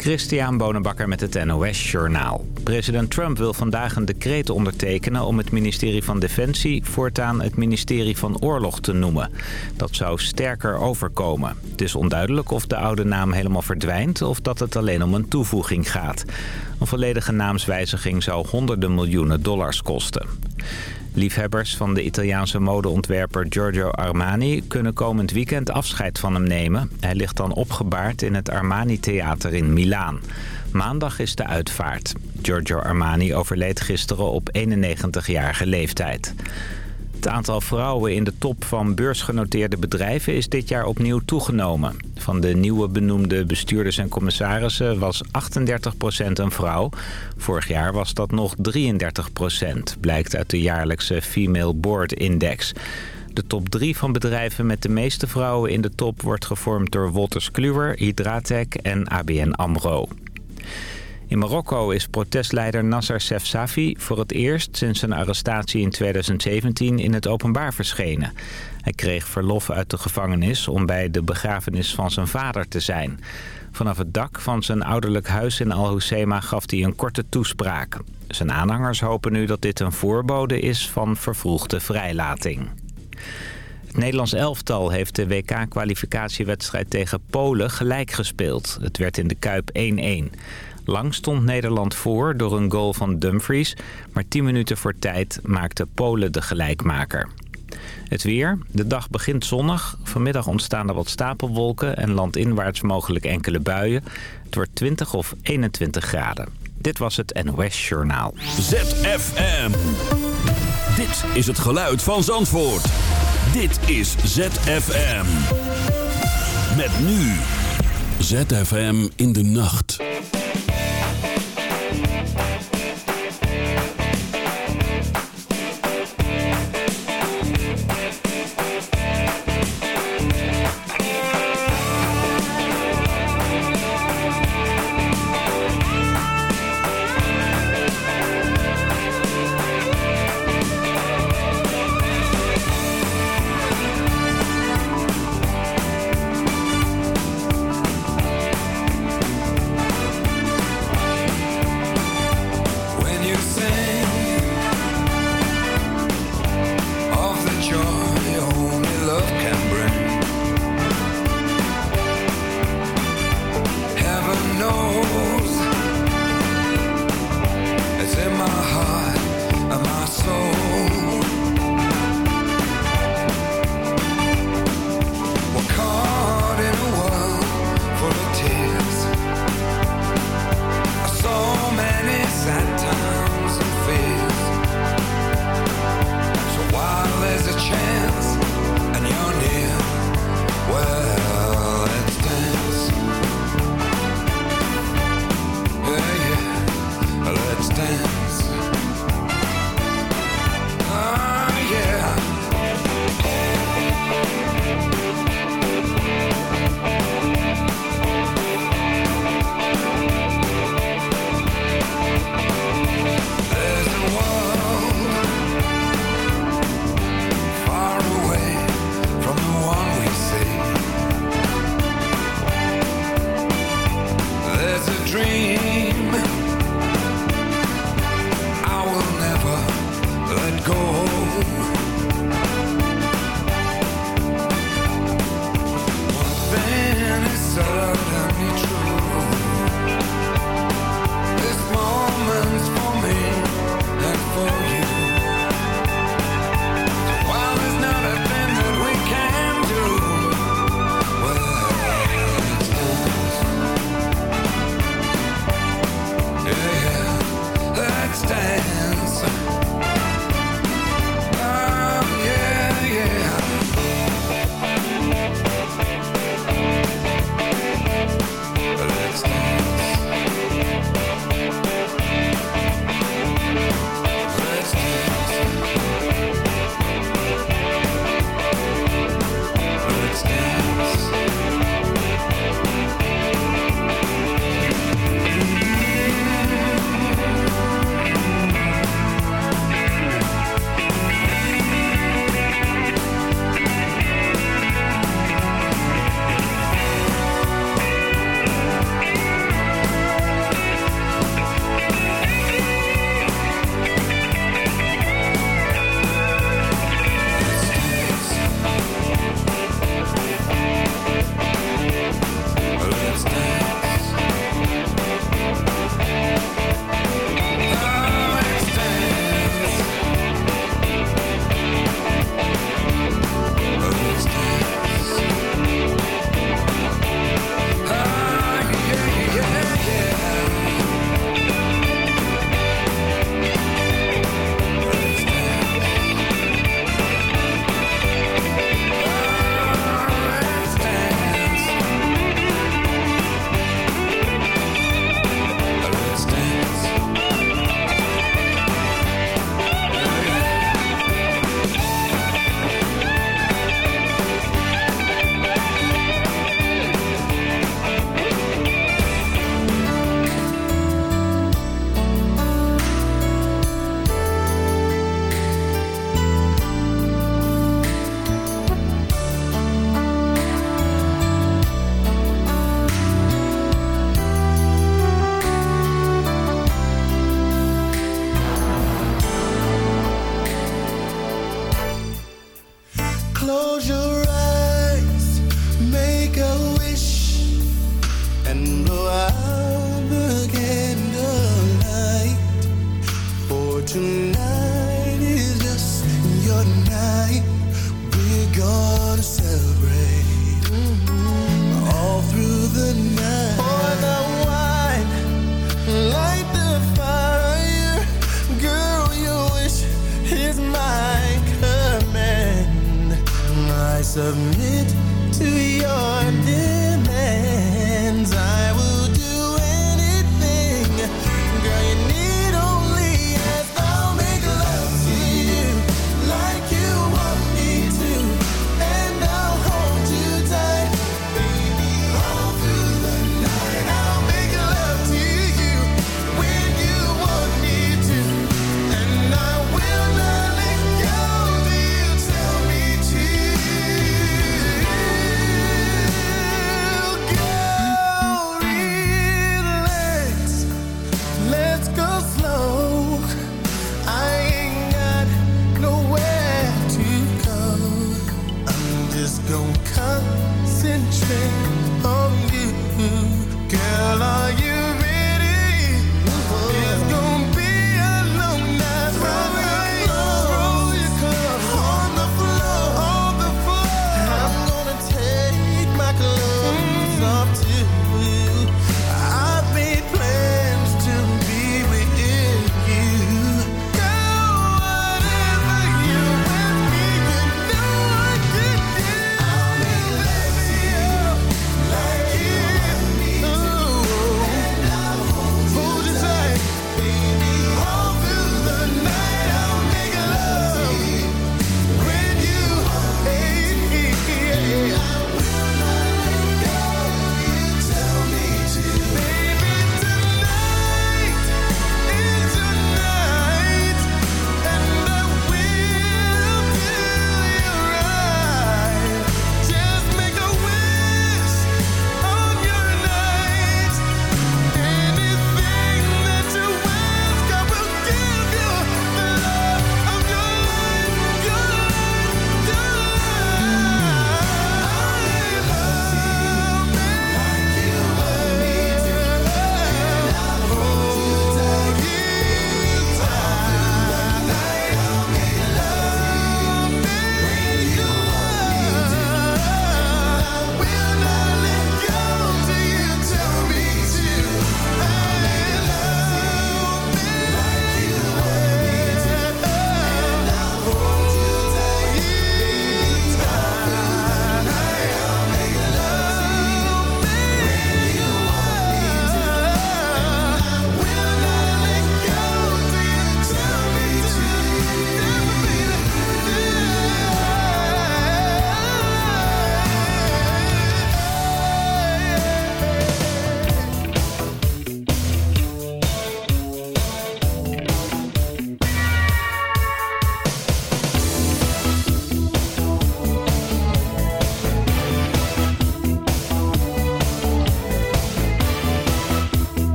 Christian Bonenbakker met het NOS Journaal. President Trump wil vandaag een decreet ondertekenen om het ministerie van Defensie voortaan het ministerie van Oorlog te noemen. Dat zou sterker overkomen. Het is onduidelijk of de oude naam helemaal verdwijnt of dat het alleen om een toevoeging gaat. Een volledige naamswijziging zou honderden miljoenen dollars kosten. Liefhebbers van de Italiaanse modeontwerper Giorgio Armani kunnen komend weekend afscheid van hem nemen. Hij ligt dan opgebaard in het Armani Theater in Milaan. Maandag is de uitvaart. Giorgio Armani overleed gisteren op 91-jarige leeftijd. Het aantal vrouwen in de top van beursgenoteerde bedrijven is dit jaar opnieuw toegenomen. Van de nieuwe benoemde bestuurders en commissarissen was 38% een vrouw. Vorig jaar was dat nog 33%, blijkt uit de jaarlijkse Female Board Index. De top 3 van bedrijven met de meeste vrouwen in de top wordt gevormd door Wolters Kluwer, Hydratec en ABN AMRO. In Marokko is protestleider Nasser Sefsafi voor het eerst sinds zijn arrestatie in 2017 in het openbaar verschenen. Hij kreeg verlof uit de gevangenis om bij de begrafenis van zijn vader te zijn. Vanaf het dak van zijn ouderlijk huis in Al-Hoceima gaf hij een korte toespraak. Zijn aanhangers hopen nu dat dit een voorbode is van vervroegde vrijlating. Het Nederlands elftal heeft de WK-kwalificatiewedstrijd tegen Polen gelijk gespeeld. Het werd in de Kuip 1-1. Lang stond Nederland voor door een goal van Dumfries... maar 10 minuten voor tijd maakte Polen de gelijkmaker. Het weer. De dag begint zonnig. Vanmiddag ontstaan er wat stapelwolken en landinwaarts mogelijk enkele buien. Het wordt 20 of 21 graden. Dit was het NOS Journaal. ZFM. Dit is het geluid van Zandvoort. Dit is ZFM. Met nu. ZFM in de nacht. dream.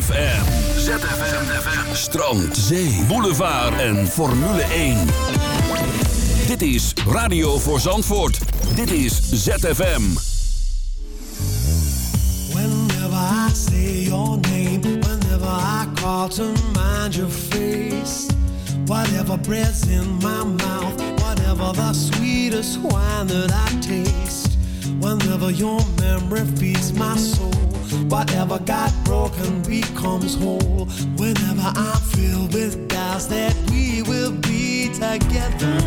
ZFM. ZFM. ZFM. Strand, zee, boulevard en Formule 1. Dit is Radio voor Zandvoort. Dit is ZFM. Whenever I say your name, whenever I call to mind your face. Whatever breath's in my mouth, whatever the sweetest wine that I taste. Whenever your memory feeds my soul. Whatever got broken becomes whole. Whenever I'm filled with doubts that we will be together.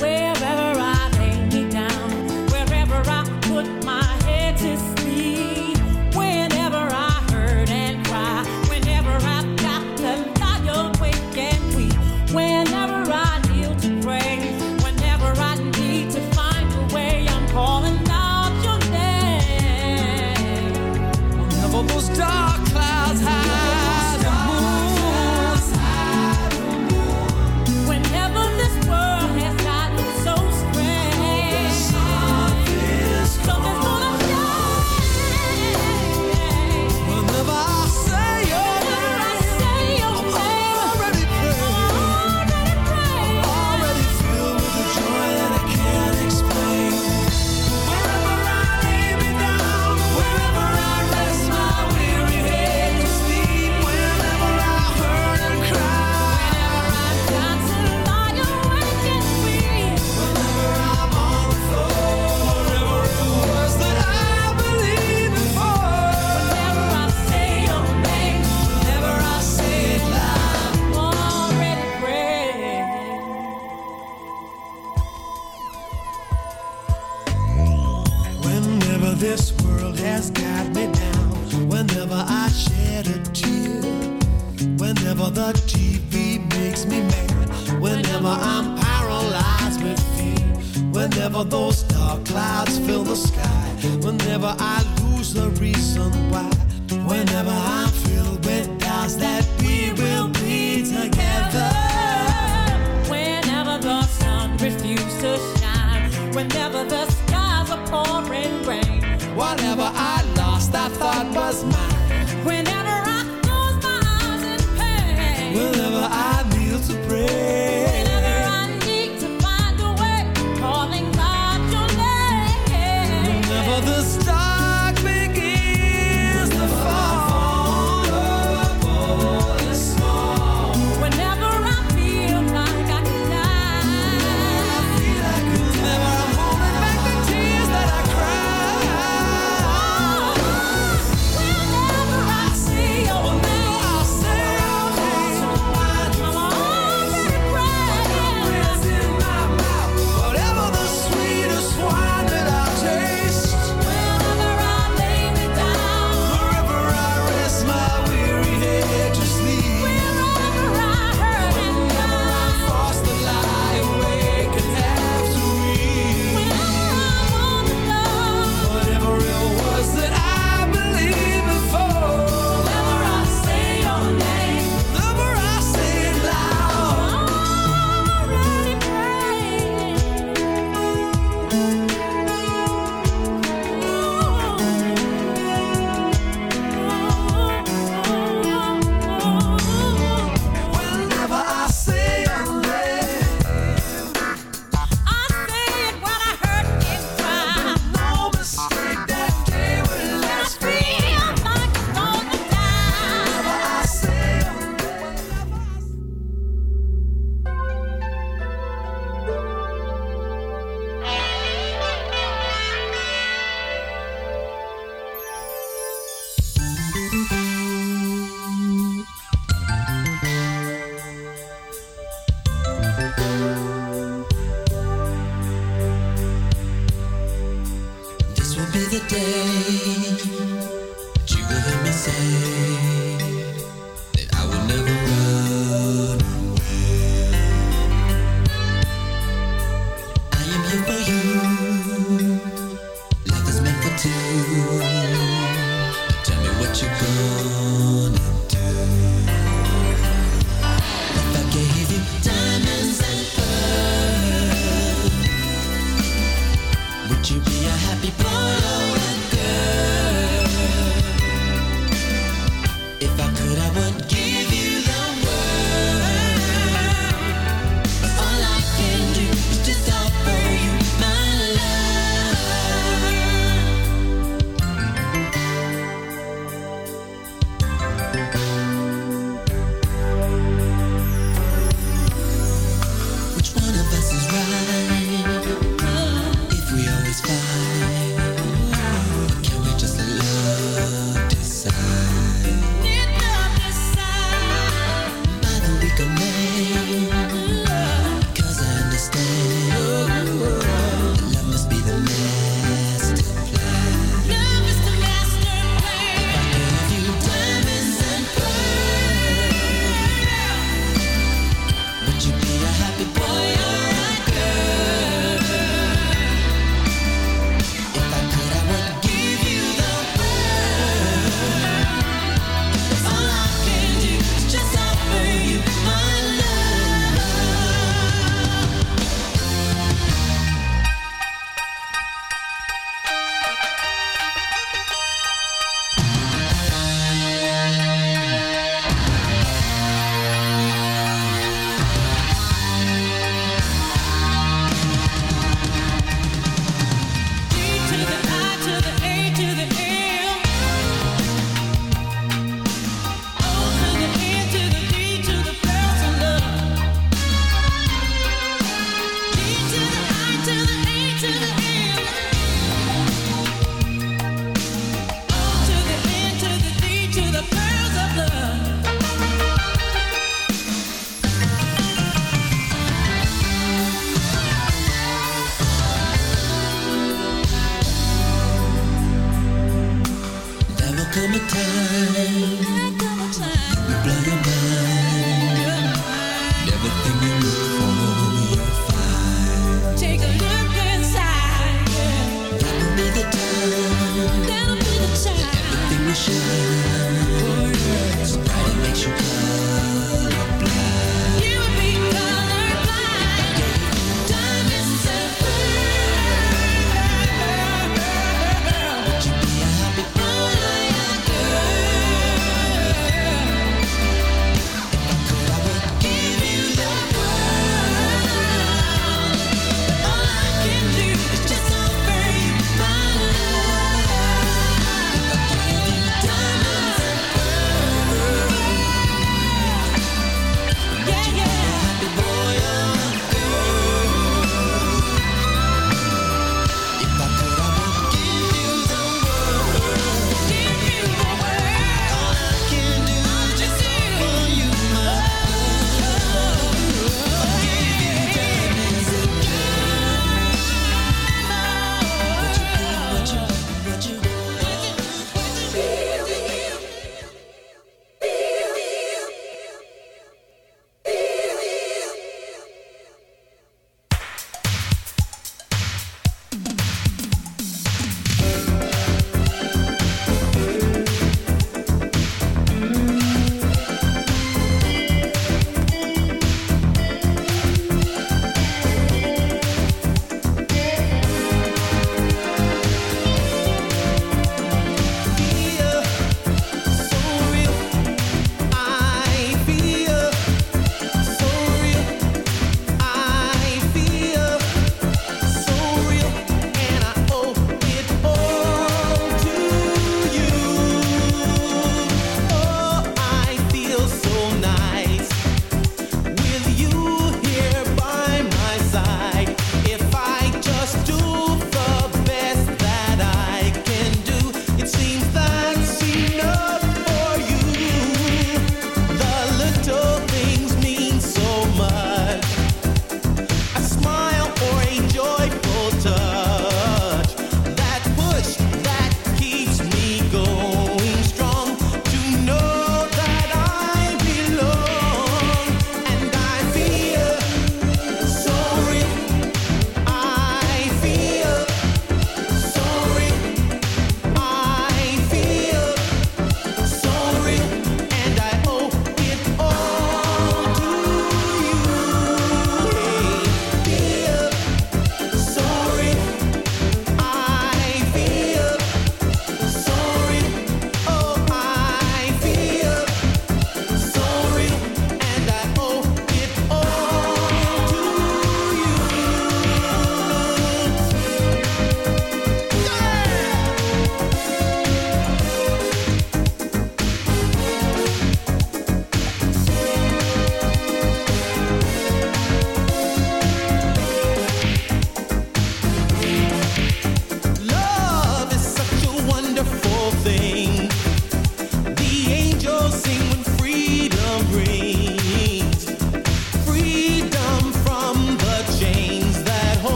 Wherever I lay me down, wherever I put my head to sleep. dark clouds high.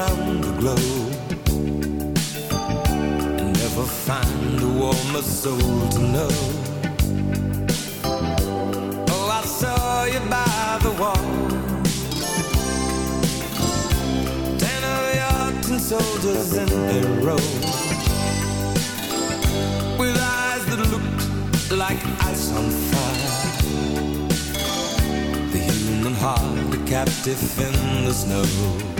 Around the globe and never find a warmer soul to know. Oh, I saw you by the wall. Ten of your tin soldiers in a row with eyes that looked like ice on fire. The human heart, a captive in the snow.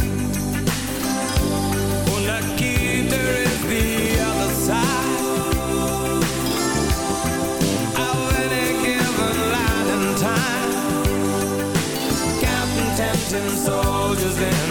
And soldiers in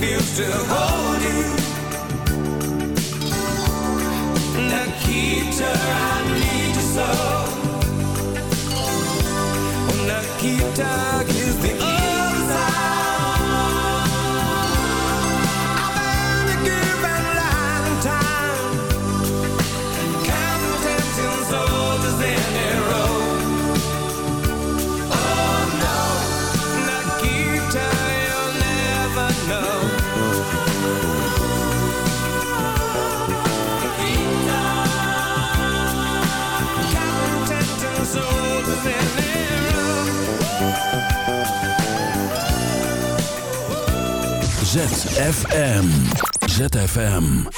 feels to hold you. Nikita, I need you so. Oh, Nikita ZFM.